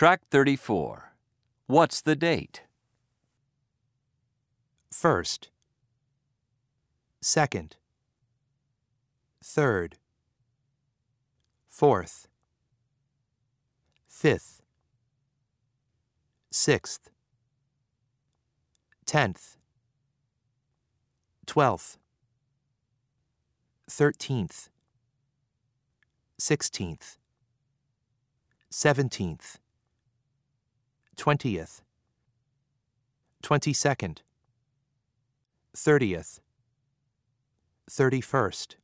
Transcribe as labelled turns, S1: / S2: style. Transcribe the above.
S1: Track 34. What's the date?
S2: First. Second. Third. Fourth. Fifth. Sixth. Tenth. Twelfth. Thirteenth. Sixteenth. Seventeenth. Twentieth. Twenty-second. Thirtieth. Thirty-first.